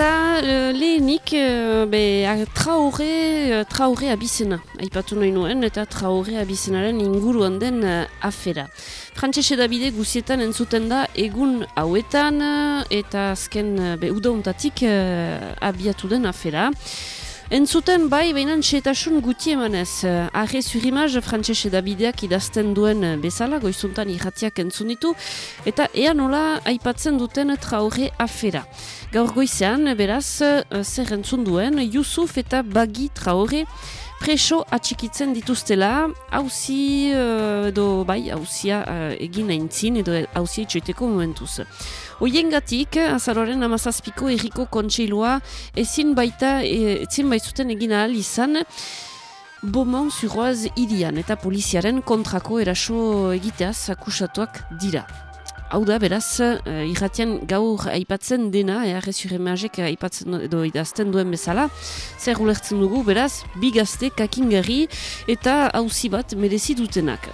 Eta uh, lehenik uh, be, traore, uh, traore abizena, aipatu nahi nuen, eta traore abizenaren inguruan den uh, afera. Frantxese Davide guzietan entzuten da egun hauetan eta azken uh, be, udauntatik uh, abiatu den afera. Entzuten bai, behinan txetasun guti emanez. Arre zurimaz, Frantxese Davideak idazten duen bezala, goizuntan irratiak entzunitu, eta ea nola aipatzen duten traure afera. Gaur goizean, beraz, zer entzun duen, Yusuf eta Bagi traure preso atxikitzen dituztela, hauzi, edo bai, hauzia egin aintzin, edo hauzia itxoiteko momentuz. Oien gatik, azaroren amazazpiko erriko kontseilua ezin baita, e, ezin baitzuten egin ahal izan, Bomon zuroaz irian eta poliziaren kontrako eraso egiteaz akusatuak dira. Hau da, beraz, uh, irratian gaur aipatzen dena, eharre zure aipatzen edo idazten duen bezala, zer ulertzen dugu, beraz, bigazte kakingarri eta hauzi bat merezi dutenak.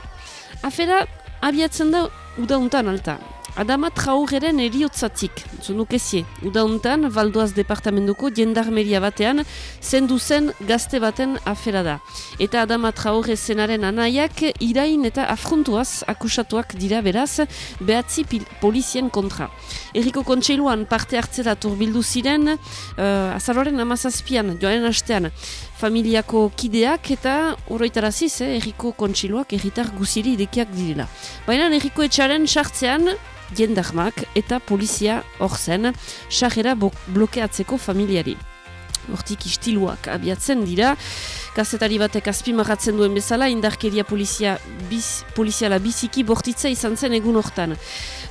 Afera, abiatzen da, udauntan alta. Adama traugeren eriotzatik, zunuk ezie, udauntan, Valdoaz departamentuko jendarmeria batean, zendu zen gazte baten afera da. Eta Adama trauge zenaren anaiak, irain eta afrontuaz akusatuak dira beraz, behatzi polizien kontra. Eriko kontseiluan parte hartzera turbildu ziren, uh, azaroren amazazpian, joaren hastean, familiako kideak eta oroitaraziz, eh, erriko kontsiluak erritar guziri idekiak direla. Baina erriko etxaren sartzean, jendarmak eta polizia hor zen, sajera blokeatzeko familiari. Hortik istiluak abiatzen dira, kazetari batek azpimarratzen duen bezala, indarkeria polizia biz, poliziala biziki bortitza izan zen egun hortan.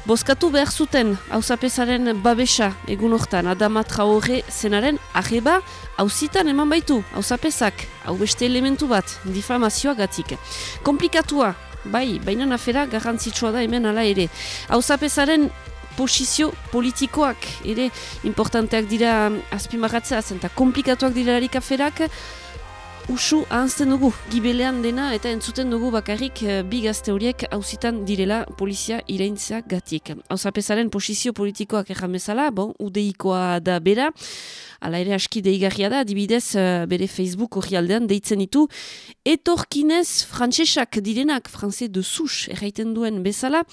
Bozkatu behar zuten, hausapesaren babesa egun hortan, adamatra horre zenaren arreba, hauzitan eman baitu, hausapesak, hau beste elementu bat, difamazioa gatik. Komplikatua, bai, baina afera garrantzitsua da hemen ala ere. Hau zapesaren posizio politikoak ere importanteak dira azpimarratzea, zenta komplikatuak dira harik aferak, Usu ahanzten dugu, gibelean dena eta entzuten dugu bakarrik e, bi gazte horiek hauzitan direla polizia iraintzea gatik. Hau zapesaren posizio politikoak erran bezala, bon, udeikoa da bera, ala ere aski deigarria da, dibidez uh, bere Facebook hori deitzen ditu, etorkinez frantsesak direnak, franze de sus erraiten duen bezala,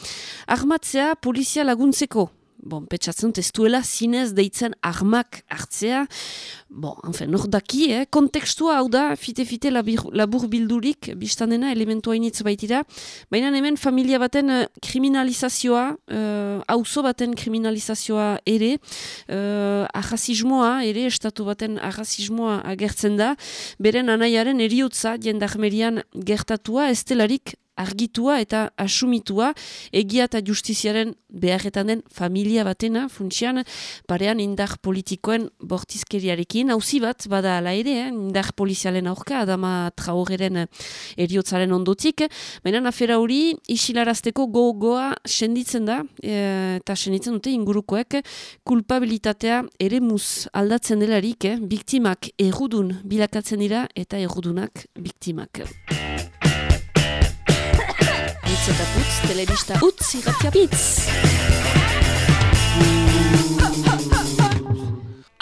armatzea polizia laguntzeko. Bon, petsatzen testuela zinez deitzen armak hartzea, bon, enfen, nor daki, eh? kontekstua hau da, fite-fite labur bildurik, biztanena, elementua initz baitira, baina hemen familia baten uh, kriminalizazioa, uh, baten kriminalizazioa ere, uh, ahazismoa, ere, estatu baten ahazismoa agertzen da, beren anaiaren eriotza, jendarmerian gertatua, estelarik argitua eta asumitua egia eta justiziaren beharretan den familia batena funtsian parean indar politikoen bortizkeriarekin hauzi bat bada ala ere eh? indar polizialen aurka adama traoreren eriotzaren ondotik baina afera hori isilarazteko gogoa senditzen da e, eta senditzen dute ingurukoek kulpabilitatea ere muz aldatzen delarik eh? biktimak errudun bilakatzen dira eta errudunak biktimak Putz eta putz, telebista utz, irratia pitz.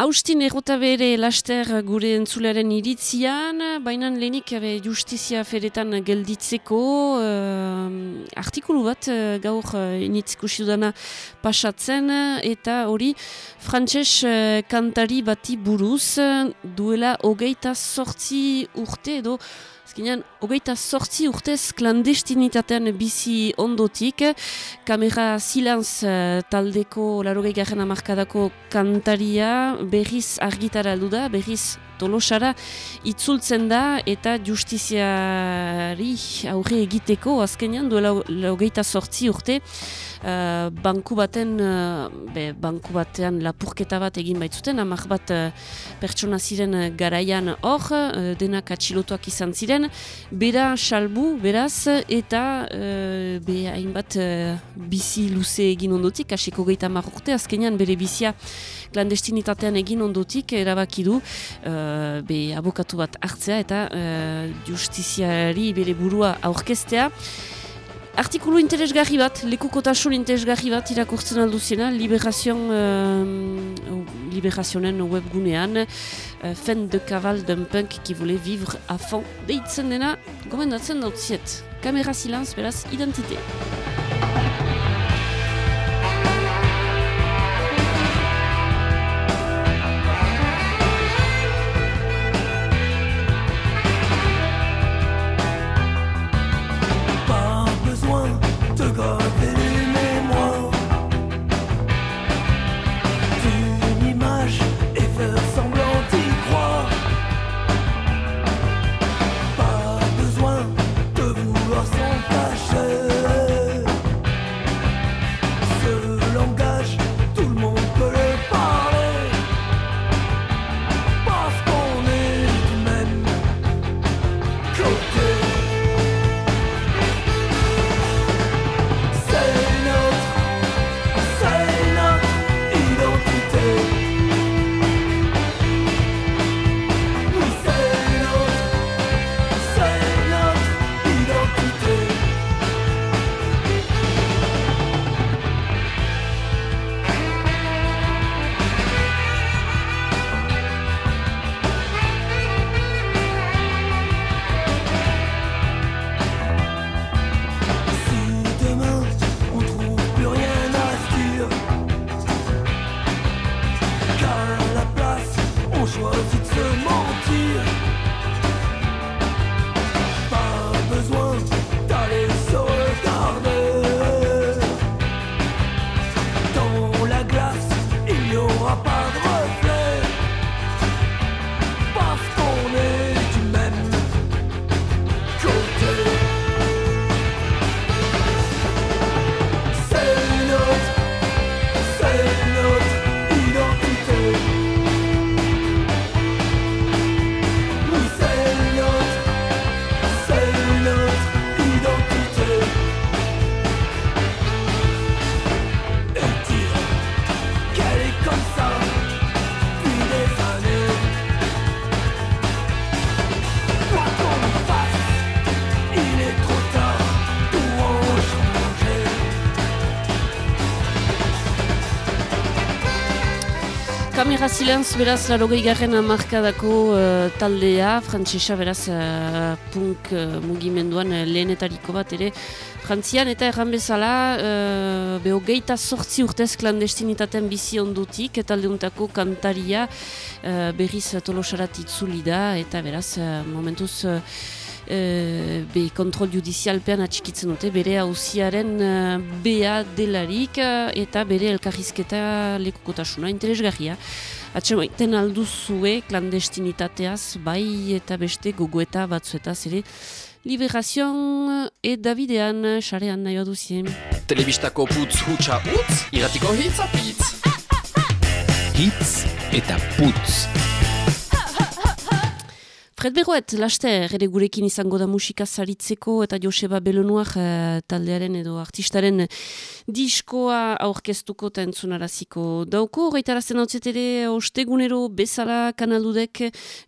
Austin errota bere laster gure entzulearen iritzian, baina lehenik justizia feretan gelditzeko uh, artikulu bat uh, gaur uh, initzikusi dudana pasatzen eta hori frantses uh, kantari bati buruz duela hogeita sortzi urte edo Azkenean, hogeita sortzi urtez klandestinitatean bizi ondotik, kamera silanz uh, taldeko larogei garen amarkadako kantaria berriz argitara aldu da, berriz tolosara itzultzen da eta justiziari aurre egiteko. Azkenean duela hogeita sortzi urte uh, banku baten uh, be, banku batean lapurketa bat egin baitzuten, amak bat uh, pertsona ziren garaian hor, uh, denak atxilotuak izan ziren, bera salbu, beraz, eta uh, be hainbat uh, bizi luze egin ondotik, asiko geita urte, azkenean bere bizia klandestinitatean egin ondotik erabaki du uh, be abokatu bat hartzea eta uh, justiziari bere burua aurkestea. Artikulu interesgarri bat, lekukotasun interesgarri bat irakurtzen alduzena, liberazion, uh, Liberationen webgunean uh, fen de caval d'un punk qui voulait vivre à fond. Deitzen dena gomendatzen dautziet kamera silence beraz identité Kamera Silenz, beraz, larogei garen amarkadako uh, taldea, frantzesa, beraz, uh, punk uh, mugimenduan uh, lehenetariko bat ere, frantzian, eta erran bezala, uh, beho geita sortzi urtez klandestinitaten bizi ondutik, eta aldeuntako kantaria uh, berriz tolosarat da, eta beraz, uh, momentuz, uh, Uh, be kontrol judizialpean atxikitzen dute bere hauziaren uh, bea delarik eta bere elkarrizketa lekukotasuna interesgarria. Atxemaiten alduzue klandestinitateaz, bai eta beste gogoeta batzuetaz ere. Liberazion e Davidean, xarean nahi baduzien. Telebistako putz hutsa utz, iratiko hitz apitz. Hitz eta putz. Fred Berroet, laster, ere gurekin izango da musika zaritzeko eta Joseba Belonuak uh, taldearen edo artistaren diskoa aurkeztuko eta entzunaraziko dauko. Gaitarazten hau ere ostegunero bezala kanaludek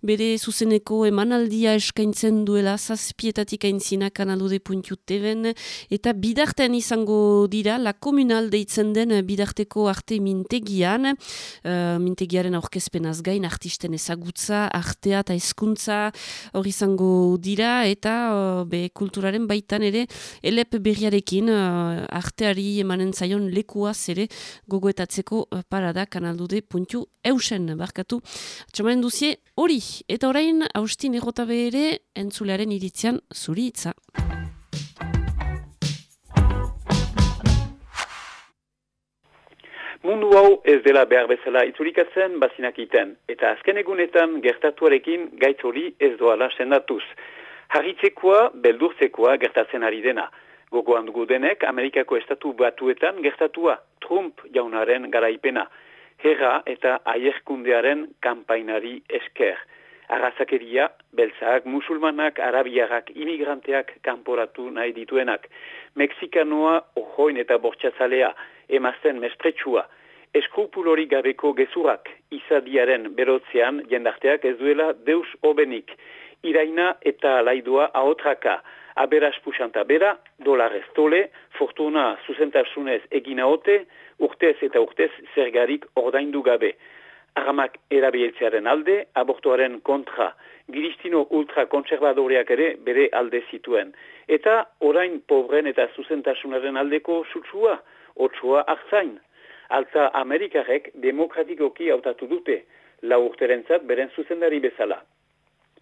bere zuzeneko emanaldia eskaintzen duela zazpietatik aintzina kanalude puntiu teben eta bidarten izango dira la komunal deitzen den bidarteko arte mintegian uh, mintegiaren aurkezpenaz gain artisten ezagutza, artea eta eskuntza hori izango dira eta uh, be kulturaren baitan ere elep berriarekin uh, arteari emanen zaion lekuaz ere gogoetatzeko parada kanaldude puntu eusen barkatu. Txamanen duzie hori eta orain haustin egotabe ere entzulearen iritzian zuri itza. Mundu hau ez dela behar bezala itzulikatzen bazinak iten, eta azken egunetan gertatuarekin gaitz hori ez doala sendatuz. Harritzekoa, beldurtzekoa gertatzen ari dena. Gogoan dugu denek, Amerikako estatu batuetan gertatua, Trump jaunaren garaipena, herra eta aierkundearen kampainari esker. Arrazakeria, beltzak, musulmanak, arabiarak, imigranteak kanporatu nahi dituenak. Mexikanoa, ojoin eta bortxatzalea, emazten mestretsua, eskrupulori gabeko gezurak izadiaren berotzean jendarteak ez duela deus obenik, iraina eta laidua ahotraka, aberaz pusanta bera, dolarez tole, fortuna zuzentasunez egina ote, urtez eta urtez zergarik ordaindu gabe. Arramak erabiltzearen alde, abortuaren kontra, giristino ultrakonservadoreak ere bere alde zituen. Eta orain pobren eta zuzentasunaren aldeko sutsua, otsua hartzain. Alta Amerikarek demokratikoki hautatu dute, lau urterentzat beren zuzendari bezala.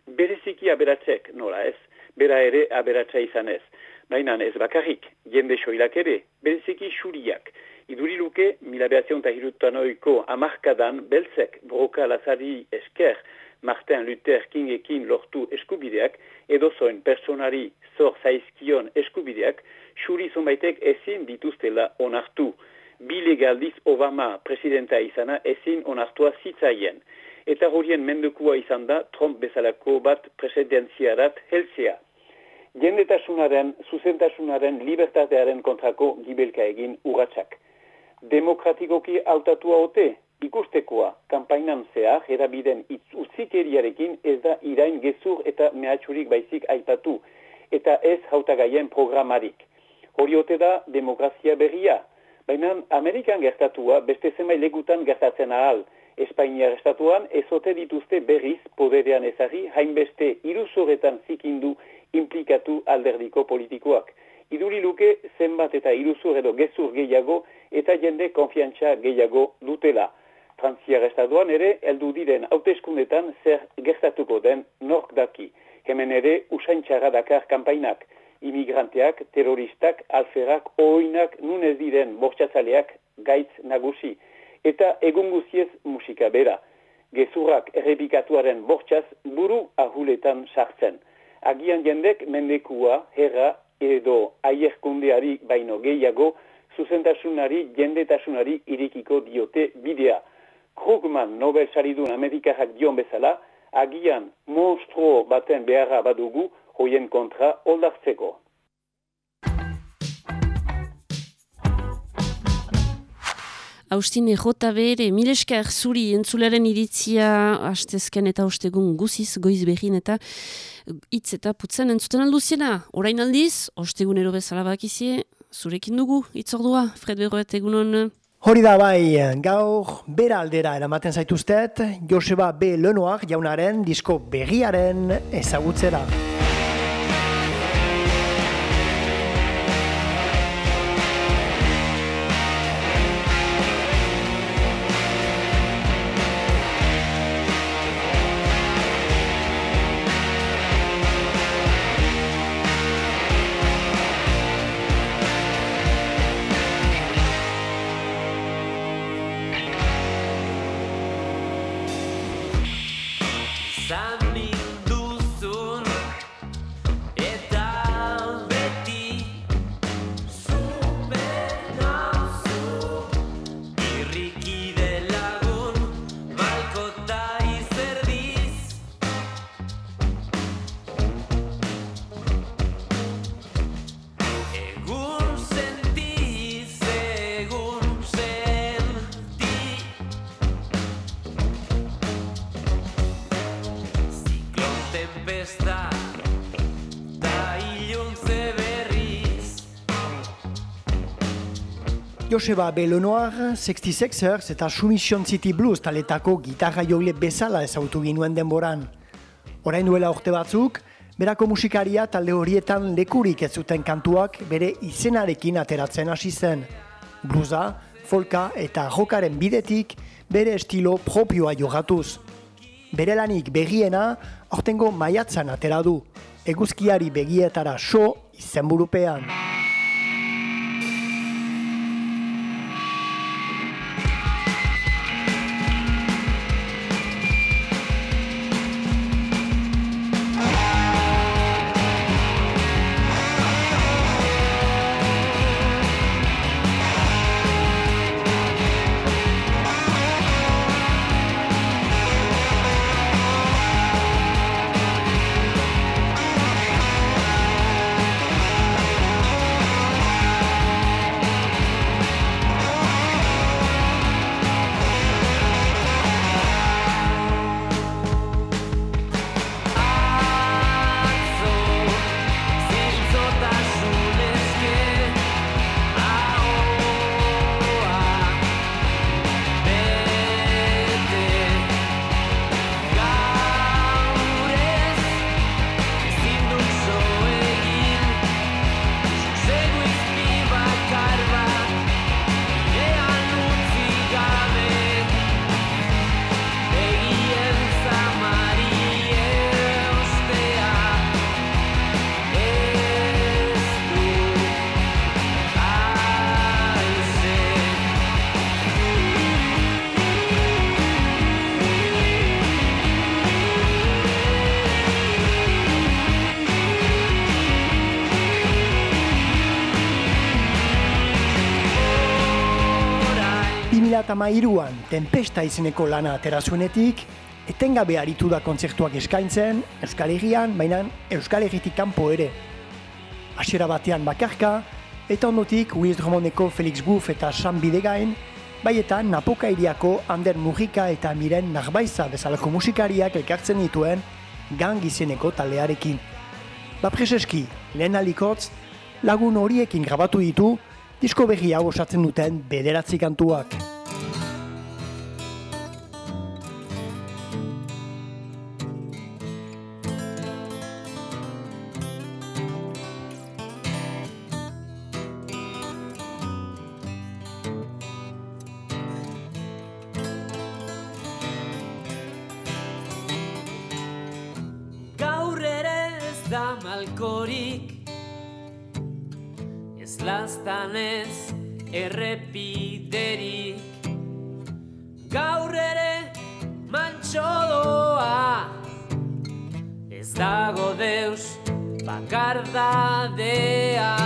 Bereziki aberatzek, nola ez, bera ere aberatza izan ez. Baina ez bakarrik, jende soilak ere, bereziki xuriak. Iduri luke, mila behatzion eta hirutan oiko amarkadan belzek broka lazari esker Martin Luther Kingekin lortu eskubideak, edo zoen personari zor zaizkion eskubideak, xuri zonbaitek ezin dituztela onartu. Bilegaldiz Obama presidenta izana ezin onartua zitzaien. Eta horien mendukua izan da Trump bezalako bat presidenziarat helzea jendetasunaren, zuzentasunaren, libertatearen kontrako gibelka egin urratsak. Demokratikoki hautatua ote, ikustekoa, kampainan zehar, erabiden utzikeriarekin ez da irain gezur eta mehatxurik baizik aipatu, eta ez hautagaien programarik. Hori ote da demokrazia berria, baina Amerikan gertatua beste zemai legutan gertatzen ahal, Espainiar estatuan ezote dituzte berriz poderean ezari, hainbeste iruzoretan zikindu implikatu alderdiko politikoak. Iduri luke zenbat eta iruzur edo gezur gehiago eta jende konfiantza gehiago dutela. Frantziar estatuan ere heldu diren hauteskundetan zer gertatuko den nork daki. Hemen ere usaintxara dakar kampainak. Imigranteak, terroristak, alferak, oinak, nunez diren bortxatzaleak gaitz nagusi. Eta egun guziez musika bera. Gezurrak errepikatuaren bortxaz buru ahuletan sartzen agian jendek mendekua, herra edo aierkundeari baino gehiago, zuzentasunari, jendetasunari irikiko diote bidea. Krugman Nobel saridun Amerikahak dion bezala, agian monstruo baten beharra badugu, hoien kontra oldartzeko. Austine JBR, mileska zuri entzularen iritzia hastezken eta ostegun guziz goiz behin eta hitz eta putzen entzuten alduziena. Orain aldiz, ostegun ero bezala bakizie, zurekin dugu, itzordua, Fred Berroet egunon. Hori da bai, gaur bera aldera eramaten zaituztet, Joseba B. Lenoak jaunaren disko begiaren ezagutzera. Jamais. Joseba Belonoar, 66ers eta Submission City Blues taletako gitarra joile bezala ezautu ginuen denboran. Orain duela orte batzuk, berako musikaria talde horietan lekurik ez zuten kantuak bere izenarekin ateratzen hasi zen. Bluesa, folka eta jokaren bidetik bere estilo propioa jogatuz. Bere lanik begiena, ortengo maiatzan atera du. Eguzkiari begietara so izenburupean. 2008an Tempesta izeneko lana aterazuenetik, etengabe aritu da kontzertuak eskaintzen, Euskal Herrian, baina Euskal Herritik kanpo ere. Hasiera batean bakarka, eta ondotik Wiz Dromondeko Felix Guf eta Sam Bidegain, bai eta Napoka iriako Ander Mujika eta Miren Narbaiza bezalako musikariak elkartzen dituen gang izeneko taldearekin. Bapreseski, lehen alikotz, lagun horiekin grabatu ditu, disko berri hau osatzen duten bederatzi kantuak. Malkorik. Ez lastan ez errepiderik. Gaur ere mantxo doa. Ez dago deus bakardadea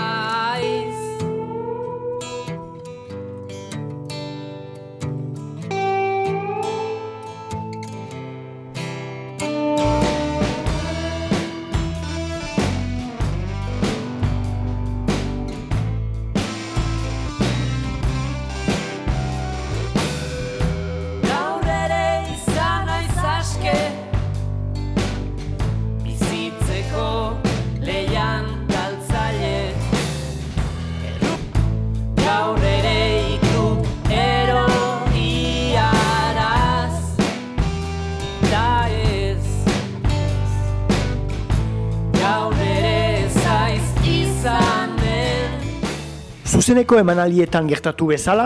Zuzeneko emanalietan gertatu bezala,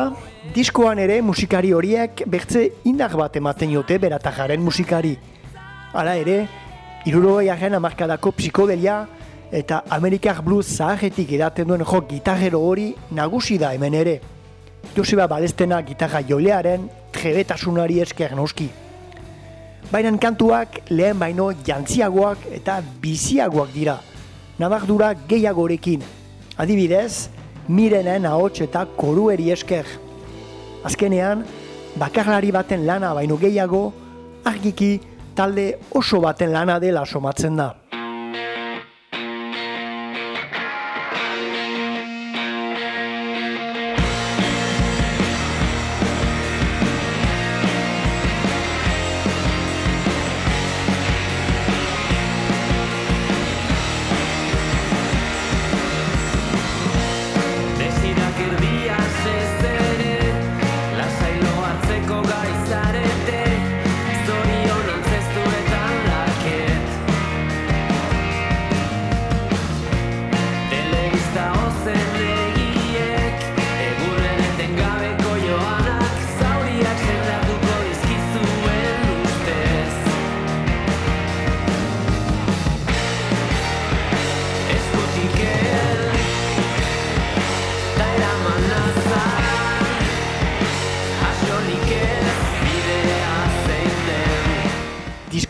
diskoan ere musikari horiek bertze indar bat ematen jote beratajaren musikari. Hala ere, irurogeiaren amarkadako psikodelia eta Amerikar Blues zaharretik edaten duen jok gitarrero hori nagusi da hemen ere. Joseba Balestena gitarra jolearen trebetasunari esker noski. Baina kantuak lehen baino jantziagoak eta biziagoak dira. Nabardura gehiagorekin. Adibidez, mirenen ahots eta korueri esker. Azkenean, bakarlari baten lana baino gehiago, argiki talde oso baten lana dela somatzen da.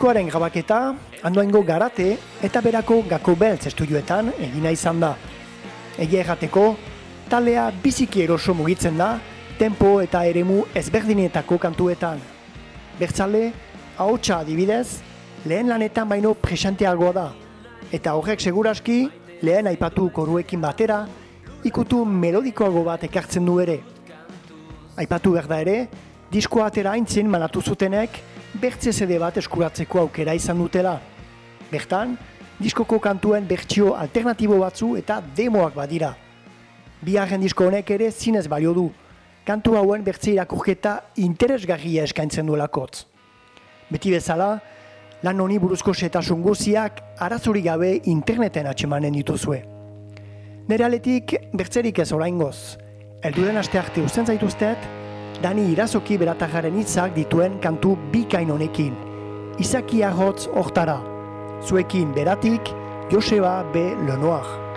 Diskoaren grabaketa, handoaingo garate eta berako gako beltz estudioetan egina izan da. Egia errateko, talea biziki eroso mugitzen da, tempo eta eremu ezberdinetako kantuetan. Bertzale, ahotsa adibidez, lehen lanetan baino presanteagoa da. Eta horrek seguraski, lehen aipatu koruekin batera, ikutu melodikoago bat ekartzen du ere. Aipatu behar da ere, diskoa atera aintzin manatu zutenek, bertze CD bat eskuratzeko aukera izan dutela. Bertan, diskoko kantuen bertsio alternatibo batzu eta demoak badira. Biharren disko honek ere zinez balio du. Kantu hauen bertze irakurketa interesgarria eskaintzen duelakotz. Beti bezala, lan honi buruzko setasun guziak arazurik gabe interneten atxemanen dituzue. Nere aletik bertzerik ez oraingoz. Elduren aste arte usten zaituztet, Dani irazoki beratajaren hitzak dituen kantu bikain honekin. Izaki ahotz hortara. Zuekin beratik, Joseba B. Lenoir.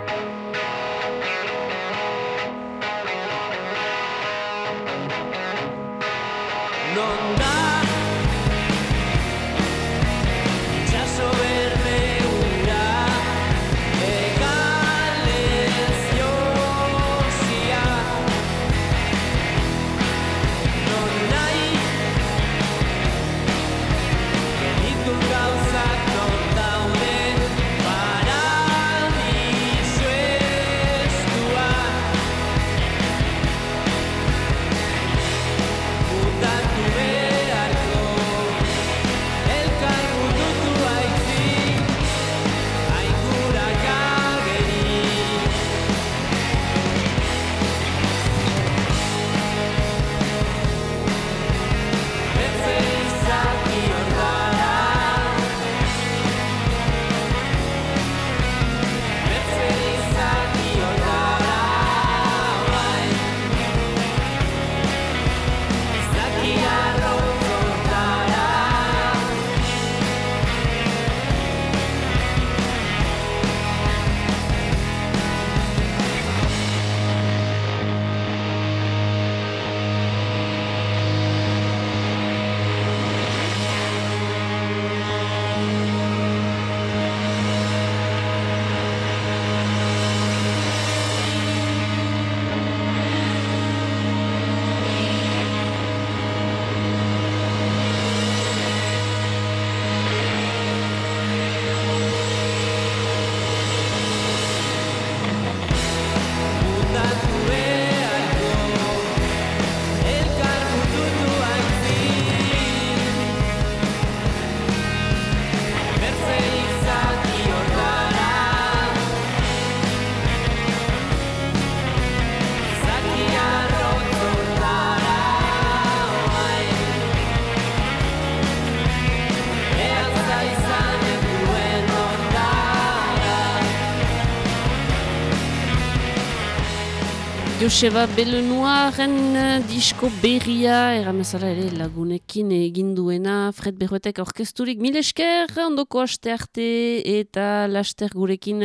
Joseba Belenuaren eh, disko berria, erramezala ere lagunekin egin duena, Fred Berroetek orkesturik mil esker, ondoko aste arte eta laster gurekin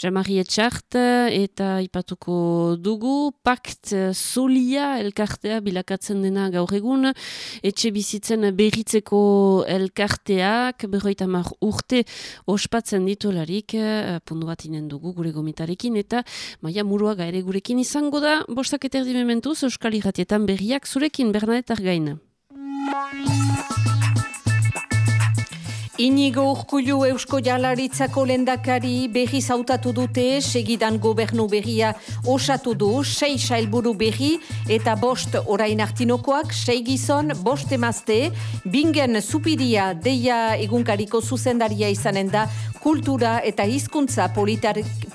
Jamari Etxart, eta ipatuko dugu, pakt solia elkartea bilakatzen dena gaur egun, etxe bizitzen berritzeko elkarteak, berroita mar urte ospatzen ditularik, eh, pundu bat inen dugu gure gomitarekin, eta maia muruaga ere gurekin izango da, bostak eta erdi mementuz, Euskal Iratietan berriak zurekin, Bernadette Argain. Inigo Urkullu Eusko Jalaritzako lendakari berri zautatu dute, segidan gobernu berria osatu du, sei sailburu berri eta bost orain artinokoak, sei gizon, bost emazte, bingen supiria deia egunkariko zuzendaria izanen da, kultura eta hizkuntza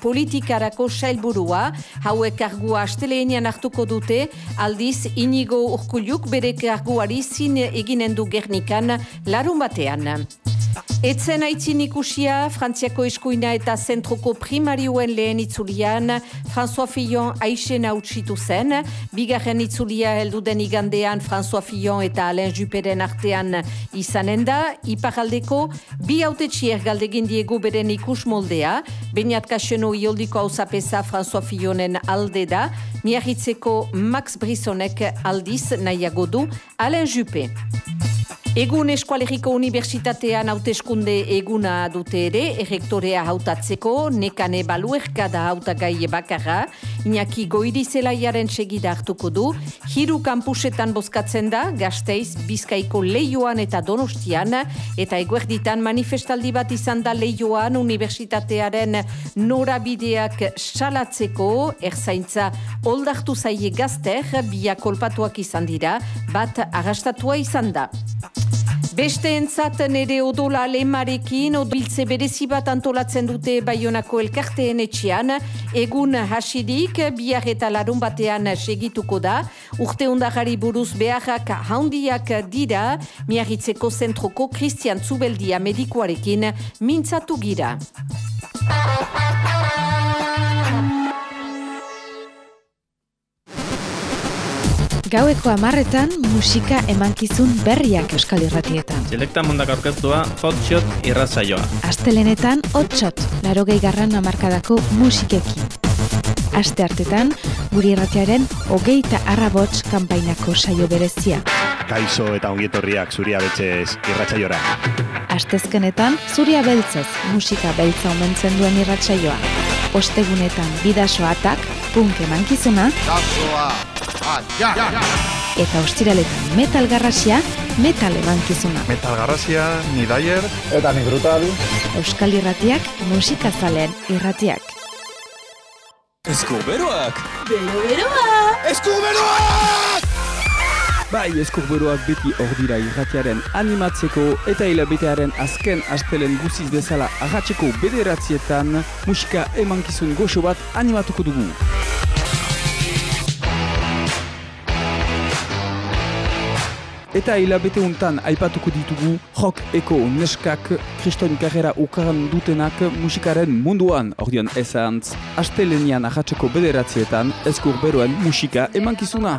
politikarako sailburua, hauek kargua asteleenian hartuko dute, aldiz Inigo Urkulluk bere karguari zin eginen du gernikan larun batean. Etzen aitzin ikusia, Frantziako eskuina eta zentroko primarioen lehen itzulian, François Fillon aixen hautsitu zen, bigarren itzulia heldu den igandean François Fillon eta Alain Juperen artean izanen da, iparaldeko bi autetxier galdegin diegu beren ikus moldea, Beñat Kaseno ioldiko hausapesa François Fillonen alde da, miarritzeko Max Brissonek aldiz nahiago du Alain Juppe. Egun Eskualeriko Unibertsitatean hauteskunde eguna dute ere, errektorea hautatzeko, nekane baluerka da hautagai bakarra, Iñaki Goirizelaiaren segida hartuko du, hiru kampusetan bozkatzen da, gazteiz, bizkaiko leioan eta donostian, eta eguerditan manifestaldi bat izan da leioan unibertsitatearen norabideak salatzeko, erzaintza oldartu zaie gazter, biak kolpatuak izan dira, bat arrastatua izan da. Beste entzat nere odola lemarekin, odbiltze berezi bat antolatzen dute Baionako elkarteen etxean, egun hasidik, bihar eta larun batean segituko da, urte undagari buruz beharrak handiak dira, miarritzeko zentroko Christian Zubeldia medikoarekin mintzatu gira. Gaueko amarretan musika emankizun berriak euskal irratietan. Selekta mundak aurkeztua hotshot irratsaioa. Astelenetan hotshot, larogei garran amarkadako musikekin. Aste hartetan, guri irratiaren hogeita arrabots kanpainako saio berezia. Kaixo eta ongietorriak zuria betxez irratsaiora. Astezkenetan, zuria beltzez musika beltza omentzen duen irratsaioa. Ostegunetan bidaso atak, punk emankizuna, eta ostiraletan metal garrasia, metal emankizuna. Metal garrasia, ni daier, Euskal irratiak, musikazalean irratiak. Eskuberoak! Bai, eskurberoak beti hor dira irratiaren animatzeko eta hilabetearen azken astelen guziz bezala ahatzeko bederatzietan musika emankizun goxo bat animatuko dugu. Eta hilabete untan aipatuko ditugu rock eko neskak kriston karrera ukaran dutenak musikaren munduan ordean ezantz. Astelenian ahatzeko bederatzietan eskurberoen musika emankizuna.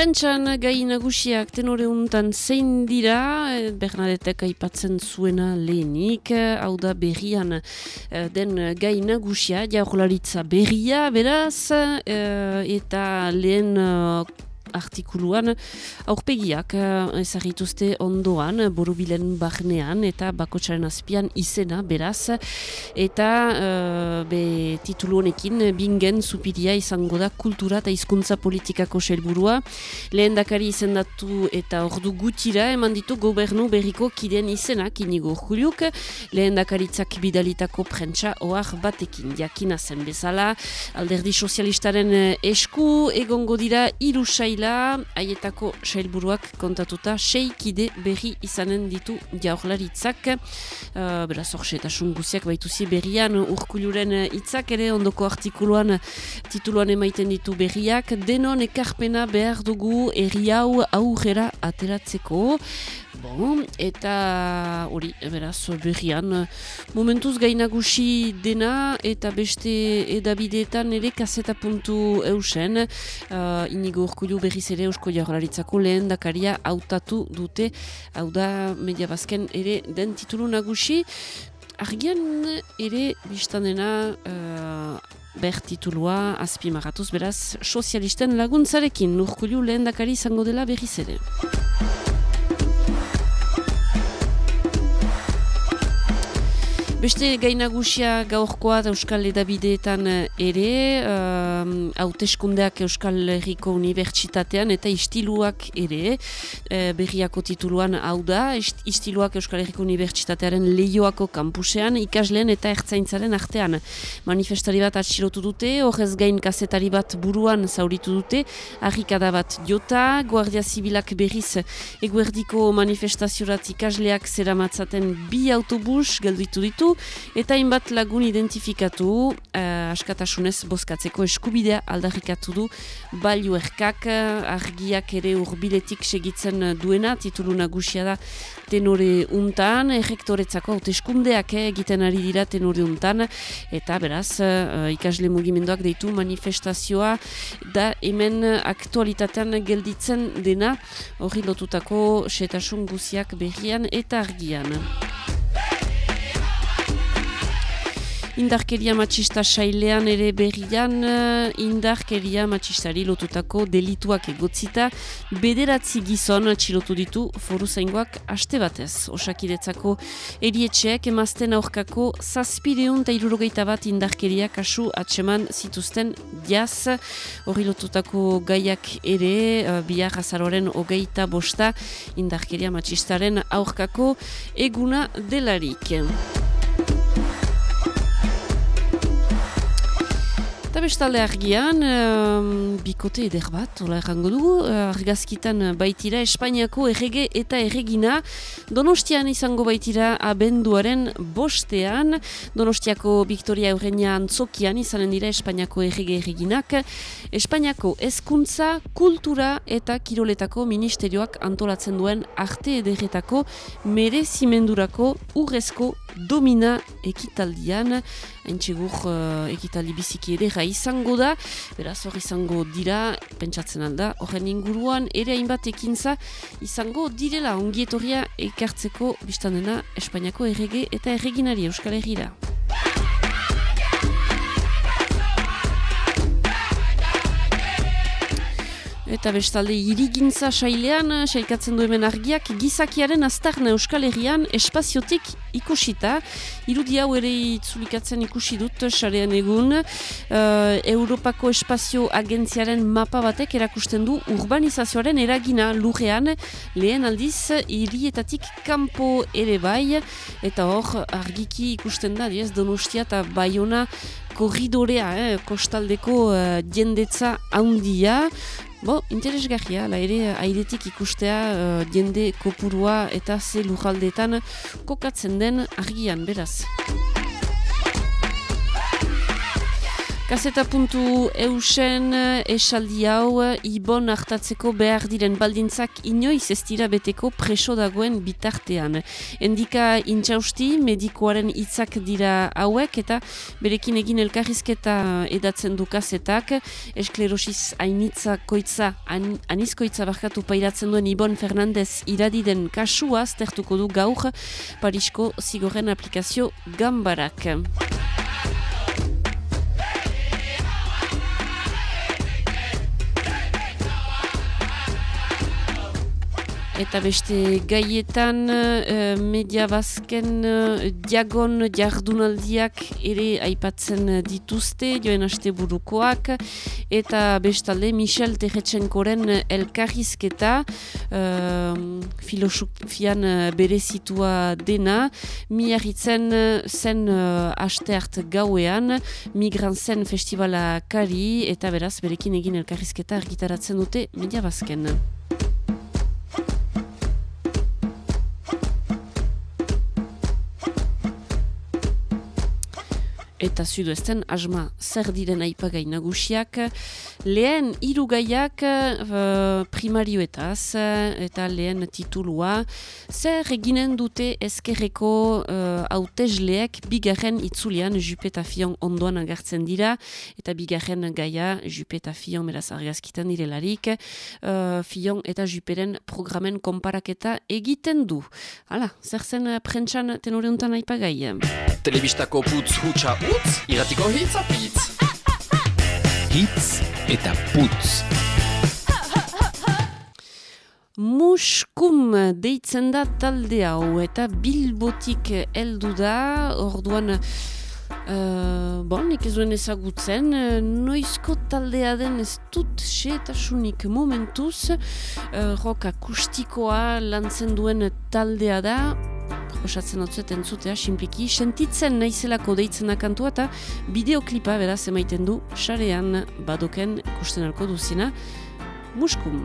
Prentxan gai nagusiak tenore untan zein dira, eh, Bernadetek aipatzen zuena lehenik, eh, hau da berrian eh, den gai nagusia, jaurlaritza berria, beraz, eh, eta lehen eh, artikuluan. Aurpegiak uh, ezagituzte ondoan borubilen barnean eta bakotsaren azpian izena beraz. Eta uh, be, titulu honekin bingen zupiria izango da kultura eta hizkuntza politikako helburua lehen dakari izendatu eta ordu gutira eman ditu gobernu berriko kideen izenak inigo urkuliuk lehen dakaritzak bidalitako prentsa ohar batekin jakina zen bezala. Alderdi sozialistaren eh, esku egongo dira hiru sail direla, haietako sailburuak kontatuta sei kide berri izanen ditu jaurlaritzak. Uh, beraz, hor xetasun guziak baituzi berrian urkuluren hitzak ere ondoko artikuluan tituluan emaiten ditu berriak. Denon ekarpena behar dugu erri hau aurrera ateratzeko. Bon, eta hori, beraz, berrian, momentuz gainagusi dena eta beste edabideetan ere kaseta puntu eusen, uh, inigo urkulu berriz ere eusko jaurlaritzako lehen dakaria hautatu dute, hau da media bazken ere den titulu nagusi, argian ere biztan dena uh, ber titulua azpimaratuz, beraz, sozialisten laguntzarekin urkulu lehen dakari izango dela berriz ere. Beste gainagusia gaurkoa Euskal Edabideetan ere, um, hauteskundeak Euskal Herriko Unibertsitatean eta istiluak ere, e, berriako tituluan hau da, ist- istiluak Euskal Herriko Unibertsitatearen lehioako kampusean, ikasleen eta ertzaintzaren artean. Manifestari bat atxilotu dute, horrez gain kazetari bat buruan zauritu dute, harrikada bat jota, Guardia Zibilak berriz eguerdiko manifestaziorat ikasleak zeramatzaten bi autobus gelditu ditu, eta hainbat lagun identifikatu uh, askatasunez bozkatzeko eskubidea aldarrikatu du balio erkak. Argiak ere urbiletik segitzen duena titulu nagusia da tenore untan. Errektoretzako hauteskundeak eh, egiten ari dira tenore untan. Eta beraz uh, ikasle mugimenduak deitu manifestazioa da hemen aktualitatean gelditzen dena. Hori lotutako setasun guziak berrian eta argian. Indarkeria matxista sailean ere berrian, eh, indarkeria matxistari lotutako delituak egotzita, bederatzi gizon atxilotu ditu foru zaingoak aste batez. Osakidetzako erietxeak emazten aurkako zazpideun eta irurogeita bat indarkeria kasu atseman zituzten jaz, hori lotutako gaiak ere, eh, bihar azaroren hogeita bosta indarkeria matxistaren aurkako eguna delarik. Eta bestalde argian, um, bikote eder bat, hola errango dugu, uh, argazkitan baitira Espainiako errege eta erregina, Donostian izango baitira abenduaren bostean, Donostiako Victoria Eugenia antzokian izanen dira Espainiako errege erreginak, Espainiako hezkuntza, kultura eta kiroletako ministerioak antolatzen duen arte ederretako merezimendurako urrezko domina ekitaldian, haintxegur uh, ekitaldi biziki ere izango da, beraz hor izango dira, pentsatzen alda, horren inguruan ere hainbat ekintza izango direla ongietorria ekartzeko biztan dena Espainiako errege eta erreginari Euskal Herriera. Eta bestalde irigintza sailean, sailkatzen du hemen argiak, gizakiaren aztarna Euskal Herrian espaziotik ikusita. Irudi hau ere itzulikatzen ikusi dut sarean egun. Uh, Europako espazio agentziaren mapa batek erakusten du urbanizazioaren eragina lurrean, lehen aldiz hirietatik kanpo ere bai, eta hor argiki ikusten da, diez, Donostia eta Bayona korridorea, eh, kostaldeko uh, jendetza handia, Bo, interesgarria, la ere airetik ikustea uh, jende kopurua eta ze lujaldeetan kokatzen den argian, beraz. Kaseta puntu eusen esaldi hau ibon hartatzeko behar diren baldintzak inoiz ez dira beteko preso dagoen bitartean. Endika intxausti medikoaren hitzak dira hauek eta berekin egin elkarrizketa edatzen du kasetak. Esklerosiz ainitza koitza, an, anizkoitza barkatu pairatzen duen Ibon Fernandez iradiden kasua aztertuko du gaur Parisko zigorren aplikazio gambarak. Eta beste gaietan uh, media bazken uh, diagon jardunaldiak ere aipatzen dituzte joen aste burukoak eta bestalde Michel Terretxenkoren elkarrizketa uh, filosofian berezitua dena miarritzen zen uh, aste hart gauean migran zen festivala kari eta beraz berekin egin elkarrizketa argitaratzen dute media bazken. Eta zuduesten asma zer diren aipagai nagusiak. Lehen hiru gaiak uh, primarioetaz eta lehen titulua zer eginen dute ezkerreko uh, hautezleek bigarren itzulean jupeta fion ondoan agertzen dira eta bigarren gaia jupeta fion beraz argazkitan direlarik uh, fion eta juperen programen konparaketa egiten du. Hala, zer zen prentsan tenore untan aipagai. Telebistako putz hutsa utz, iratiko hitz apitz. Hitz eta putz. Muskum deitzen da talde hau eta bilbotik heldu da, orduan Uh, bon, nik ez duen ezagutzen, uh, noizko taldea den ez dut xeetasunik momentuz, uh, rock akustikoa lantzen duen taldea da, osatzen otzet entzutea, simpliki, sentitzen naizelako deitzen kantua eta bideoklipa beraz emaiten du, sarean badoken ikusten alko duzina, muskum.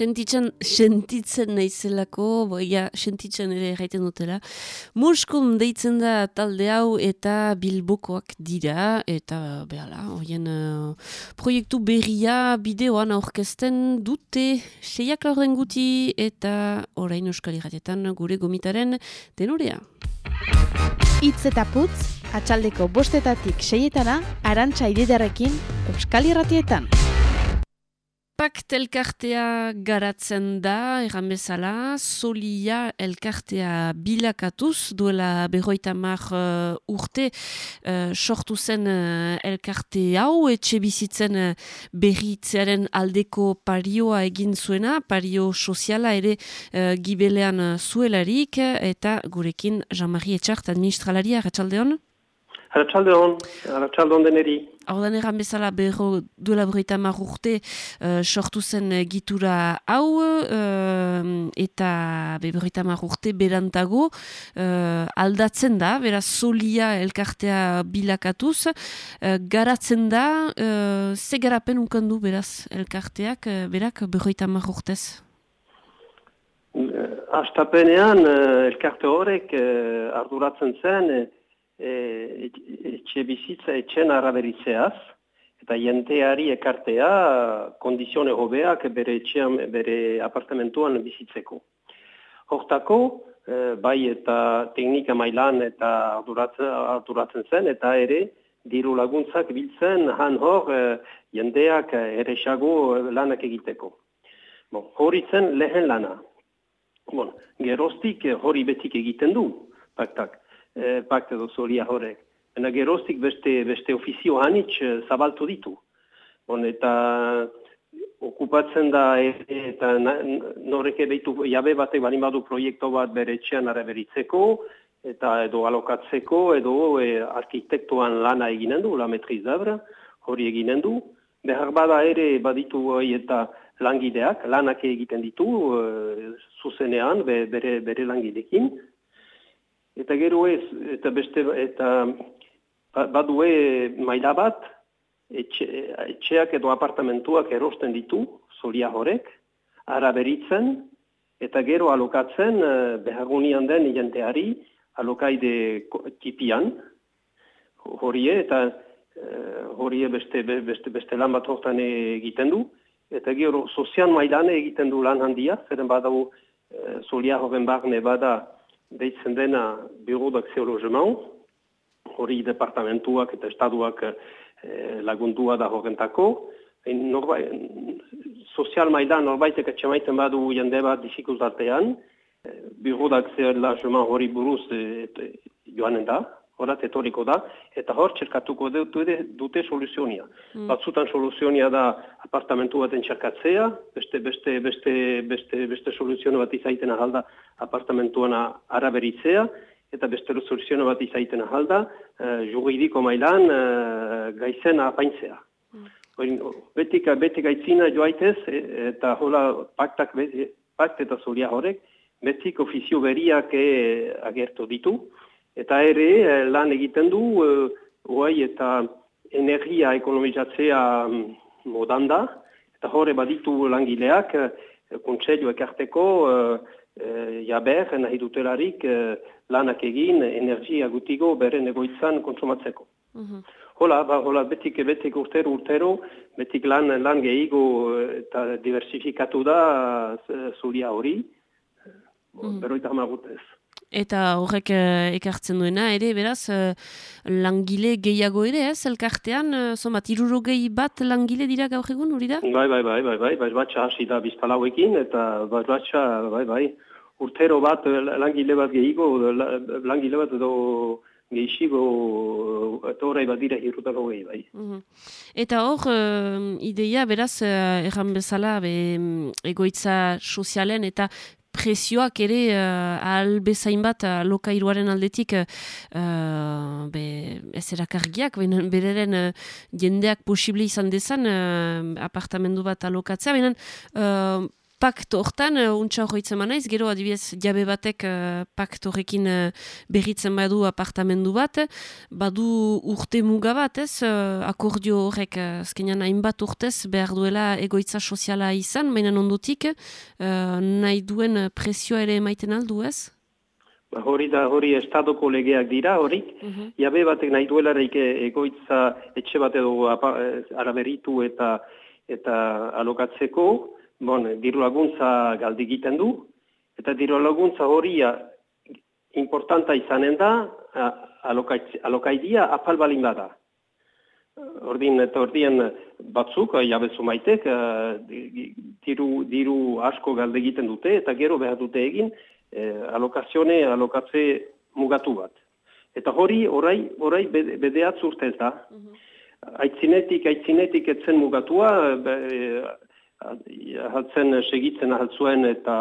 Sentitzen, sentitzen naizelako, boia, sentitzen ere erraiten dutela. Muskum deitzen da talde hau eta bilbokoak dira, eta behala, horien uh, proiektu berria bideoan aurkezten dute seiak laurden guti eta orain euskal irratietan gure gomitaren tenorea. Itz eta putz, atxaldeko bostetatik seietana, arantxa ididarekin, Euskal Irratietan. Pakt elkartea garatzen da, erran bezala, solia elkartea bilakatuz, duela berroita mar uh, urte uh, sortu zen uh, elkarte hau, etxe bizitzen uh, berritzearen aldeko parioa egin zuena, pario soziala ere uh, gibelean uh, zuelarik, eta gurekin Jean-Marie Etxart, administralaria, ratxaldeon? Arratxaldeon, arratxaldeon deneri. Haudan erran bezala berro duela berroita mar urte uh, sortu zen uh, gitura hau uh, eta be, berroita mar urte berantago uh, aldatzen da, beraz solia elkartea bilakatuz, uh, garatzen da, uh, ze garapen unkandu beraz elkarteak, uh, berak berroita mar urtez? Astapenean, elkarte horrek arduratzen zen, e, etxe bizitza etxen araberitzeaz, eta jenteari ekartea kondizione hobeak bere etxean, bere apartamentuan bizitzeko. Hortako, e, bai eta teknika mailan eta arduratzen, zen, eta ere diru laguntzak biltzen han hor e, jendeak eresago lanak egiteko. Bon, hori zen lehen lana. Bon, geroztik hori betik egiten du, paktak e, pakte edo zolia horrek. Ena geroztik beste, beste ofizio hanitz zabaltu ditu. Bon, eta okupatzen da ere, eta norek ebeitu jabe batek bali badu proiektu bat bere etxean araberitzeko, eta edo alokatzeko, edo e, arkitektuan lana eginen du, la metriz dabra, hori eginen du. Behar bada ere baditu eta langideak, lanak egiten ditu, e, zuzenean, be, bere, bere langidekin, Eta gero ez, eta beste, eta ba, badue maila bat, etxe, etxeak edo apartamentuak erosten ditu, zolia horrek, araberitzen, eta gero alokatzen uh, behargunian den jenteari, alokaide tipian, horie, eta uh, horie beste, beste, beste lan bat hortan egiten du, eta gero sozian mailan egiten du lan handia, zeren badago uh, zolia horren barne bada, deitzen dena Bureau d'Accès au hori departamentuak eta estaduak eh, lagundua da horrentako. Norbait, sozial mailan norbaitek etxemaiten badu jende bat dificultatean, eh, Bureau d'Accès au hori buruz eh, joanen da, horat etoriko da, eta hor txerkatuko dute, dute soluzionia. Mm. Batzutan soluzionia da apartamentu baten txerkatzea, beste, beste, beste, beste, beste soluzioa bat izaiten ahalda apartamentuan araberitzea, eta beste soluzioa bat izaiten ahalda uh, juridiko mailan uh, gaizen apaintzea. Mm. Betik, betik aitzina joaitez, e, eta hola paktak, pakt eta zulia horrek, betik ofizio beriak e, agertu ditu, Eta ere, eh, lan egiten du, uh, eta energia ekonomizatzea mm, modan da, eta horre baditu langileak, uh, kontseilu ekarteko, uh, jaber, nahi dutelarik, lanak egin, energia gutigo beren egoitzan kontsumatzeko. Mm Hola, ba, hola, betik, betik urtero, urtero, betik lan, lan gehiago eta diversifikatu da zulia hori, mm -hmm. beroita hamagutez. Eta horrek uh, ekartzen duena, ere, beraz, uh, langile gehiago ere, ez, elkartean, uh, zomat, irurogei bat langile dira gaur egun, hori da? Bai, bai, bai, bai, bai, bai, batxa hasi da bizpalauekin, eta bai, batxa, bai, bai, urtero bat langile bat gehiago, langile bat edo gehiago, eta horrei bat dira irutako gehi, bai. Mhm. Eta hor, ideia, beraz, uh, erran bezala, be, egoitza sozialen eta presioak ere uh, ahal bezain bat uh, lokairuaren aldetik uh, be, ez erakargiak, bereren uh, jendeak posible izan dezan uh, apartamendu bat alokatzea, baina uh, pakt hortan, uh, untsa horretzen manaiz, gero adibidez jabe batek uh, pakt horrekin uh, berritzen badu apartamendu bat, badu urte muga bat, ez, uh, akordio horrek, azkenean hainbat urtez behar duela egoitza soziala izan, baina ondotik uh, nahi duen presioa ere emaiten aldu, ez? Ba, hori da, hori estadoko legeak dira, horik, uh jabe batek nahi duelarik egoitza etxe bat edo araberitu eta eta alokatzeko, bon, diru laguntza galdi egiten du, eta diru laguntza hori importanta izanen da alokaidia apal balin bada. Ordin eta ordien batzuk, eh, jabezu maitek, eh, di- di- diru, diru asko galde egiten dute eta gero behar dute egin eh, alokazione, alokatze mugatu bat. Eta hori, orai, orai bede- bedeatz urtez da. Aitzinetik, aitzinetik etzen mugatua, be, haltzen segitzen ahaltzuen eta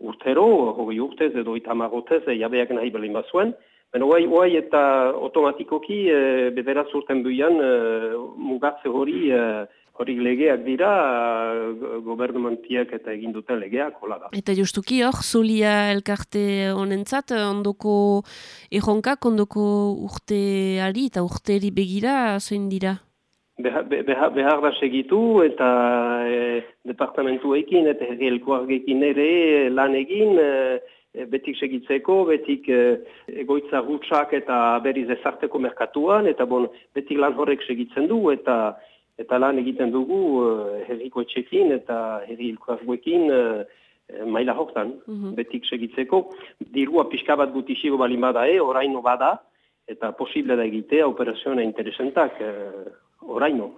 urtero, hogei urtez edo itamagotez, jabeak nahi belin bazuen. Ben, oai, oai eta automatikoki e, bederatz urten buian e, mugatze hori e, hori legeak dira, gobernumentiak eta egin duten legeak, hola da. Eta justuki hor, Solia elkarte honentzat, ondoko erronkak, ondoko urteari eta urteeri begira, zein dira? Behar, behar, segitu eta e, departamentuekin eta herri elkoargekin ere lan egin e, betik segitzeko, betik e, egoitza gutsak eta berriz ezarteko merkatuan eta bon, betik lan horrek segitzen du eta eta lan egiten dugu e, herriko etxekin eta herri elkoarguekin e, e, maila hortan, betik segitzeko. Dirua pixka bat gutixiko balin bada e, oraino bada, eta posible da egitea operazioa interesentak e, oraino.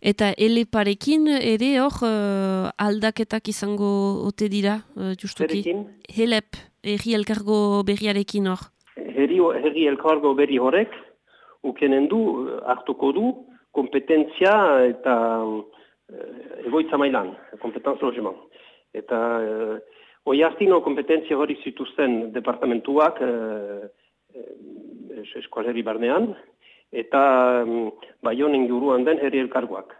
Eta eleparekin ere hor eh, aldaketak izango ote dira, eh, justuki? Zerekin? Helep, erri elkargo berriarekin hor. Herri, herri elkargo berri horrek, ukenen du, eh, hartuko du, kompetentzia eta eh, egoitza mailan, kompetenz logement. Eta eh, oi hartino kompetentzia hori zituzten departamentuak eh, eskualeri barnean, eta mm, baionen inguruan den herri elkargoak.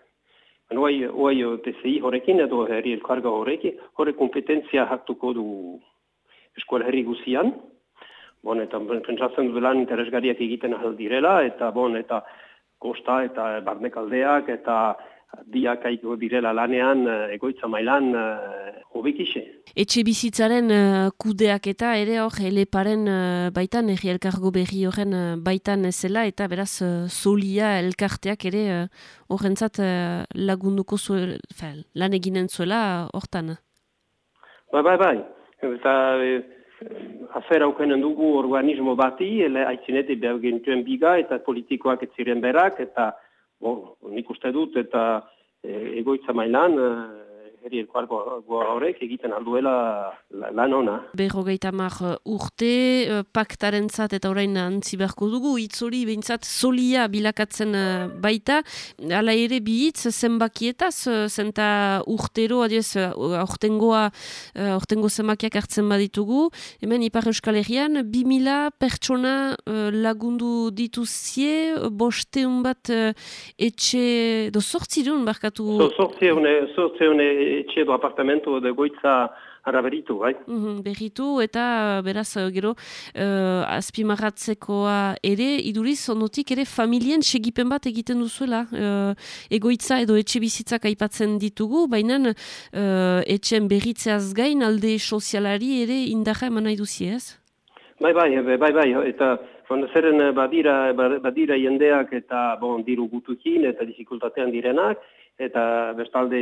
Oai, oai TCI horrekin edo herri elkarga horrekin, horre kompetentzia hartuko du eskual herri guzian, bon, eta pentsatzen du lan interesgariak egiten ahal direla, eta bon, eta kosta eta barnekaldeak eta biak aiko direla lanean eh, egoitza mailan eh, hobekixe. Etxe bizitzaren uh, kudeak eta ere hor eleparen baitan, erri elkargo berri horren baitan ezela, eta beraz solia elkarteak ere horrentzat lagunduko zuel, fe, lan eginen zuela hortan. Bai, bai, bai. Eta e, afera aukenen dugu organismo bati, ele aitzinetik behar genituen biga eta politikoak ez ziren berak, eta bon, nik uste dut, eta e, egoitza mailan, e, herri elkargo horrek egiten alduela la- lan ona. Berrogeita mar urte, uh, paktarentzat eta orain antzi beharko dugu, hitz hori behintzat solia bilakatzen uh, baita, hala ere bi hitz zenbakietaz, uh, zenta urtero, adiez, uh, aurtengoa, uh, aurtengo zenbakiak hartzen baditugu, hemen Ipar Euskal Herrian, bi mila pertsona uh, lagundu dituzie, bosteun bat uh, etxe, do sortzireun barkatu... So, sortzeune, sortzeune etxe edo apartamento edo egoitza araberitu, bai? Mhm, berritu eta beraz eh, gero uh, azpimarratzekoa ere iduriz ondotik ere familien segipen bat egiten duzuela uh, egoitza edo etxe bizitzak aipatzen ditugu baina uh, etxen berritzeaz gain alde sozialari ere indarra eman nahi duzie ez? Bai, bai, bai, bai, eta zeren eh, badira, ba- badira jendeak eta bon, diru gutukin eta dificultatean direnak, eta bestalde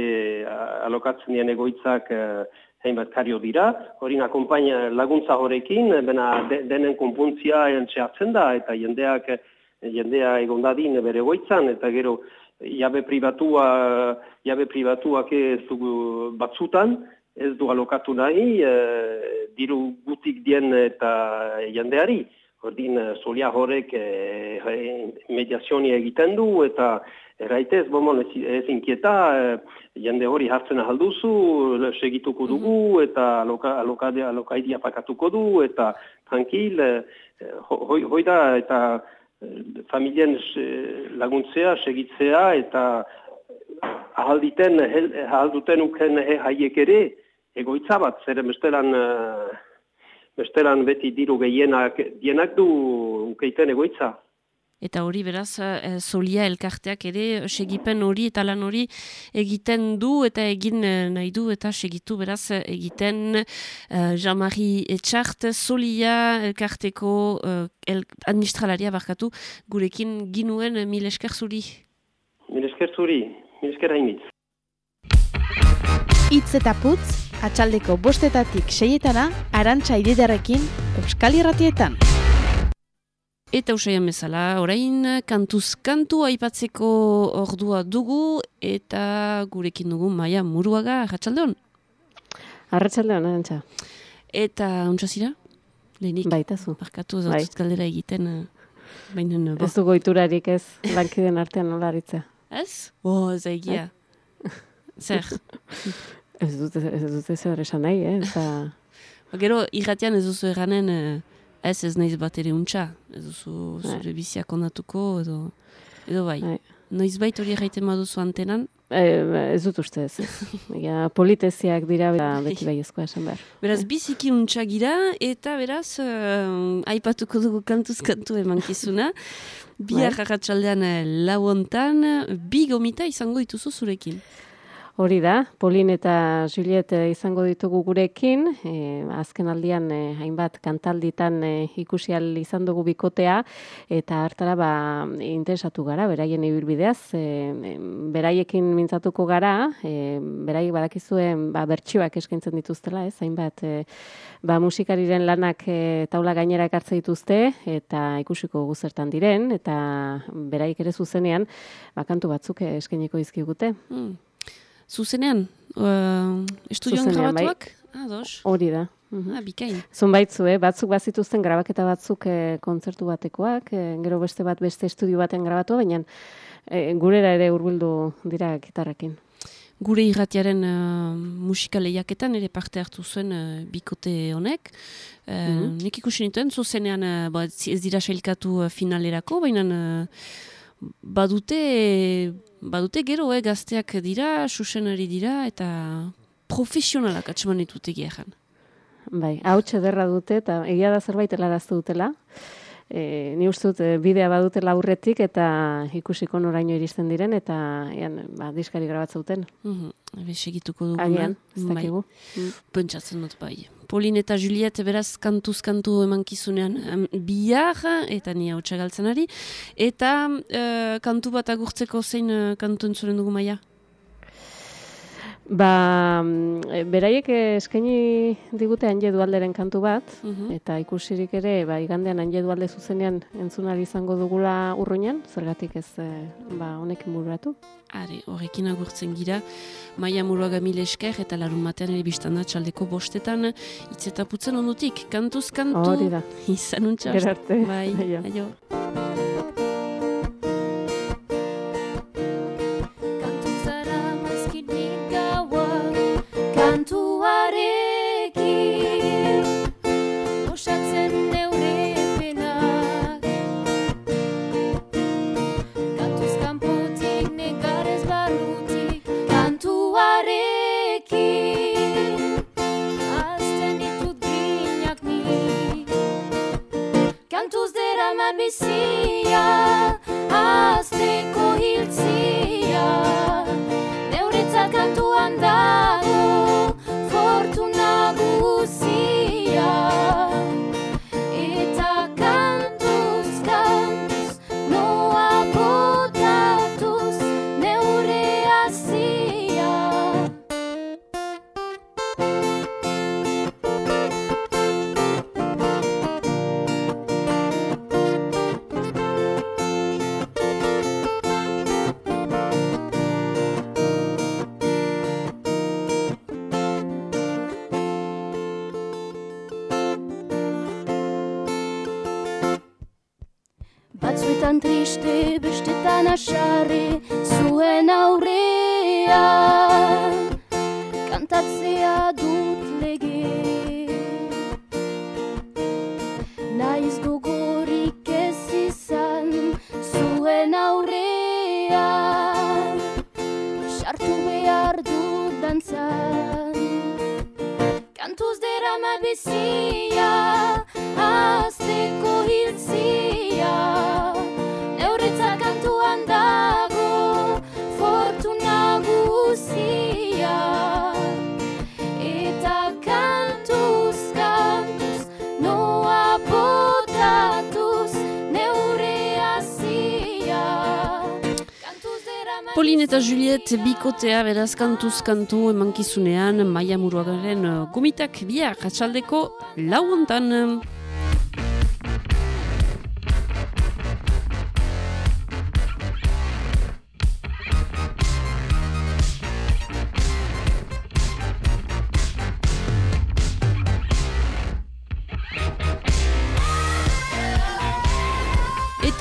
alokatzen dien egoitzak eh, hainbat kario dira, hori akompaina laguntza horrekin, bena de, denen konpuntzia entxeatzen da, eta jendeak jendea egondadin bere egoitzan, eta gero jabe pribatua, jabe pribatuak ez dugu batzutan, ez du alokatu nahi, e, diru gutik dien eta jendeari. Ordin, eh, solia horrek e, mediazionia egiten du, eta erraitez, bomon, ez, ez inkieta, e, jende hori hartzen ahalduzu, segituko dugu, eta aloka, alokadea, alokaidia pakatuko du, eta tranquil, e, hoi, hoi da, eta e, familien laguntzea, segitzea, eta ahalditen, ahalduten uken haiek ere, egoitza bat, zeren bestelan, eh, bestelan beti diru gehienak, dienak du ukeiten egoitza. Eta hori beraz, eh, solia elkarteak ere segipen hori eta lan hori egiten du eta egin eh, nahi du eta segitu beraz eh, egiten eh, Jean-Marie Etxart, solia elkarteko eh, el, administralaria barkatu gurekin ginuen eh, mil esker zuri. Mil esker zuri, mil esker hainitz. Itz eta putz, atxaldeko bostetatik seietana, arantxa ididarekin, Euskal Irratietan. Eta usaian bezala, orain kantuz kantu aipatzeko ordua dugu eta gurekin dugu maia muruaga, jatxaldeon? Arratxaldeon, arantxa. Eta untsazira? Lehenik? Baitazu. Barkatu, ez Bai. galdera egiten, eh, baina... Ez du goiturarik ez, lankiden artean nolaritza. Ez? Oh, ez egia. Zer? Ez dute, ez dute zer esan nahi, eh? Eta... Ba, Gero, irratian ez duzu erranen, eh, ez ez naiz bat ere untxa. Ez duzu zure biziak ondatuko, edo, edo bai. Noiz bait hori erraiten baduzu antenan, E, ez dut uste ez. Ja, politeziak dira beti baiezkoa esan behar. Beraz, biziki untxa gira, eta beraz, eh, aipatuko dugu kantuz kantu emankizuna. Bihar Bai. jarratxaldean eh, lau hontan, bi gomita izango dituzu zurekin. Hori da, Polin eta Juliet eh, izango ditugu gurekin, eh, azken aldian eh, hainbat kantalditan eh, ikusi izan dugu bikotea, eta hartara ba, interesatu gara, beraien ibilbideaz, em, beraiekin mintzatuko gara, eh, beraiek badakizuen ba, bertsioak eskaintzen dituztela, ez, hainbat eh, ba, musikariren lanak eh, taula gainera ekartze dituzte, eta ikusiko guzertan diren, eta beraiek ere zuzenean, ba, kantu batzuk eskainiko dizkigute. Hmm. Zuzenean, uh, estudioan bai. grabatuak? Ah, dos. Hori da. Mhm. Ah, bikain. Zunbaitzu, eh? batzuk bazituzten grabaketa batzuk eh, kontzertu batekoak, eh, gero beste bat beste estudio baten grabatu, baina eh, gurera ere hurbildu dira gitarrekin. Gure irratiaren uh, musika lehiaketan ere parte hartu zuen uh, bikote honek. Uh, Mhm. Nik ikusi nituen, zuzenean uh, ez dira sailkatu uh, finalerako, baina uh, badute, badute gero eh, gazteak dira, susenari dira, eta profesionalak atxeman ditut egia. Bai, hau ederra dute eta egia da zerbait helaraztu dutela. E, ni uste dut eh, bidea badutela aurretik eta ikusiko noraino iristen diren eta ean, ba, diskari grabatzauten. Mhm, Ebe, segituko dugu. Agian, ez bai. dakigu. Mm. Pentsatzen dut bai. Polin eta Juliet beraz kantuz kantu emankizunean em, bihar eta ni hau galtzen ari. Eta eh, kantu bat agurtzeko zein uh, kantu entzuren dugu maia? Ba, mm, e, beraiek eskaini digute Anje Dualderen kantu bat, Mhm. eta ikusirik ere, ba, igandean Anje Dualde zuzenean entzunari izango dugula urruinan, zergatik ez, eh, ba, honekin bururatu. Are, horrekin agurtzen gira, maia muruaga mil esker eta larun batean ere biztan da txaldeko bostetan, itzetaputzen ondutik, kantuz kantu. Hori da. Izan untxa. Gero arte. Bai, Aio. aio. Bestetan asarre, zuen aurrean, kantatzea dut lege. Naiz gogorik ez izan, zuen aurrean, sartu behar dut dantzan. Kantuz deramat bizia, azteko hiltzia. Pauline eta Juliet bikotea beraz kantuz kantu emankizunean maia muruagaren uh, gomitak biak atxaldeko lau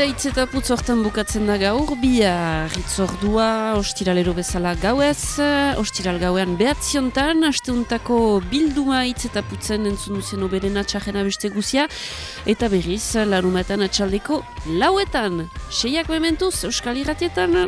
Eta hitz eta putz hortan bukatzen da gaur, bia ritzordua, ostiralero bezala gauez, ostiral gauean behatziontan, asteuntako bilduma hitz eta putzen entzun duzen oberen atxajena beste guzia, eta berriz, larumetan atxaldeko lauetan. Seiak mementuz, Euskal Iratietan.